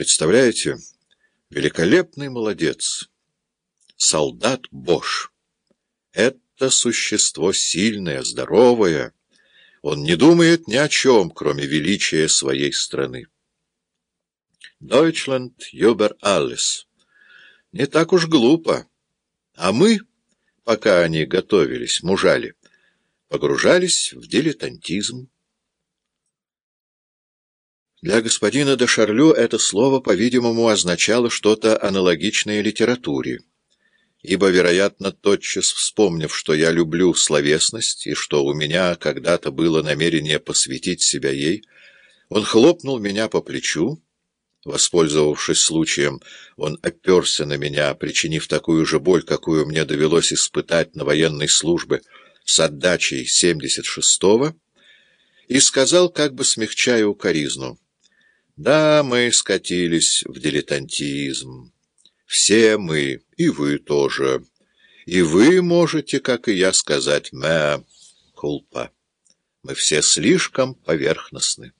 Представляете, великолепный молодец, солдат Бош. Это существо сильное, здоровое. Он не думает ни о чем, кроме величия своей страны. Deutschland über alles. Не так уж глупо. А мы, пока они готовились, мужали, погружались в дилетантизм. Для господина де Шарлю это слово, по-видимому, означало что-то аналогичное литературе, ибо, вероятно, тотчас вспомнив, что я люблю словесность и что у меня когда-то было намерение посвятить себя ей, он хлопнул меня по плечу, Воспользовавшись случаем, он оперся на меня, причинив такую же боль, какую мне довелось испытать на военной службе с отдачей 76-го, и сказал, как бы смягчая укоризну, «Да, мы скатились в дилетантизм. Все мы, и вы тоже. И вы можете, как и я, сказать «мэ кулпа». Мы все слишком поверхностны».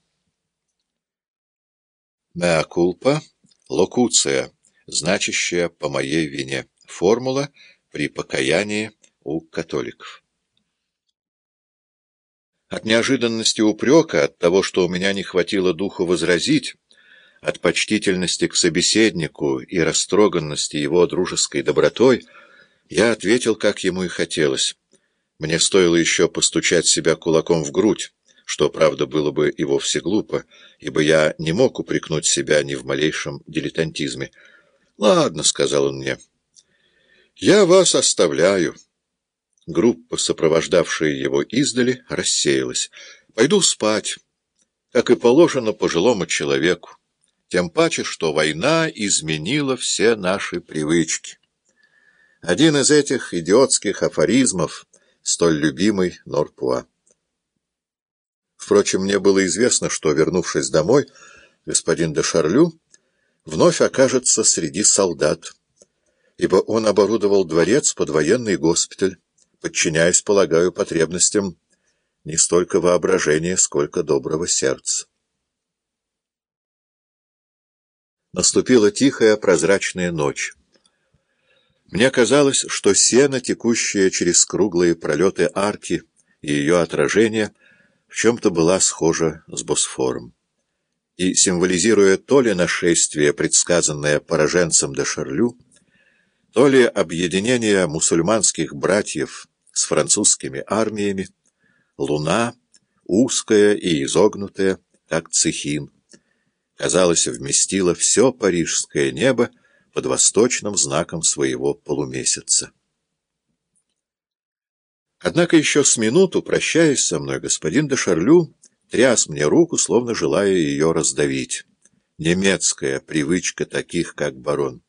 Mea culpa — локуция, значащая «по моей вине». Формула при покаянии у католиков. От неожиданности упрека, от того, что у меня не хватило духу возразить, от почтительности к собеседнику и растроганности его дружеской добротой, я ответил, как ему и хотелось. Мне стоило еще постучать себя кулаком в грудь что, правда, было бы и вовсе глупо, ибо я не мог упрекнуть себя ни в малейшем дилетантизме. «Ладно», — сказал он мне, — «я вас оставляю». Группа, сопровождавшая его издали, рассеялась. «Пойду спать, как и положено пожилому человеку, тем паче, что война изменила все наши привычки». Один из этих идиотских афоризмов, столь любимый Норпуа. Впрочем, мне было известно, что, вернувшись домой, господин де Шарлю вновь окажется среди солдат, ибо он оборудовал дворец под военный госпиталь, подчиняясь, полагаю, потребностям не столько воображения, сколько доброго сердца. Наступила тихая прозрачная ночь. Мне казалось, что сено, текущее через круглые пролеты арки и ее отражение — в чем-то была схожа с Босфором. И, символизируя то ли нашествие, предсказанное пораженцем де Шарлю, то ли объединение мусульманских братьев с французскими армиями, луна, узкая и изогнутая, как цехин, казалось, вместила все парижское небо под восточным знаком своего полумесяца. Однако еще с минуту, прощаясь со мной, господин де Шарлю тряс мне руку, словно желая ее раздавить. Немецкая привычка таких, как барон.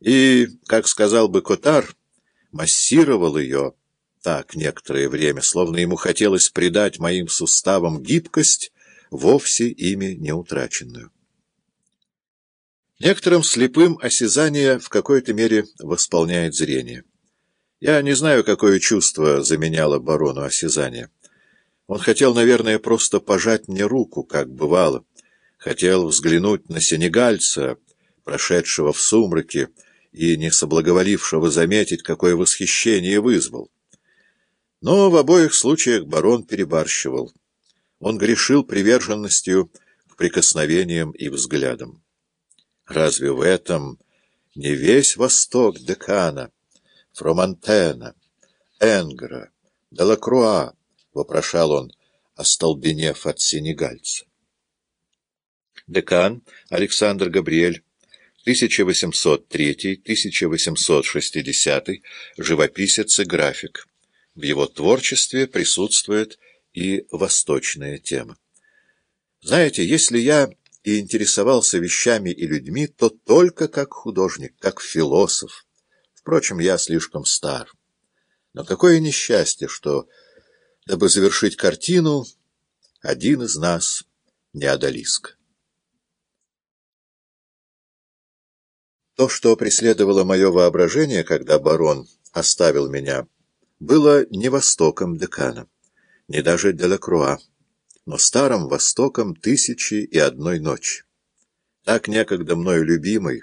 И, как сказал бы Котар, массировал ее так некоторое время, словно ему хотелось придать моим суставам гибкость, вовсе ими не утраченную. Некоторым слепым осязание в какой-то мере восполняет зрение. Я не знаю, какое чувство заменяло барону осязание. Он хотел, наверное, просто пожать мне руку, как бывало. Хотел взглянуть на сенегальца, прошедшего в сумраке, и не соблаговолившего заметить, какое восхищение вызвал. Но в обоих случаях барон перебарщивал. Он грешил приверженностью к прикосновениям и взглядам. Разве в этом не весь восток декана? Фромантена, Энгра, Делакруа, — вопрошал он, остолбенев от сенегальца. Декан Александр Габриэль, 1803-1860, живописец и график. В его творчестве присутствует и восточная тема. Знаете, если я и интересовался вещами и людьми, то только как художник, как философ. Впрочем, я слишком стар. Но какое несчастье, что, дабы завершить картину, один из нас не одолиск. То, что преследовало мое воображение, когда барон оставил меня, было не востоком декана, не даже Делакруа, но старым востоком тысячи и одной ночи. так некогда мною любимый,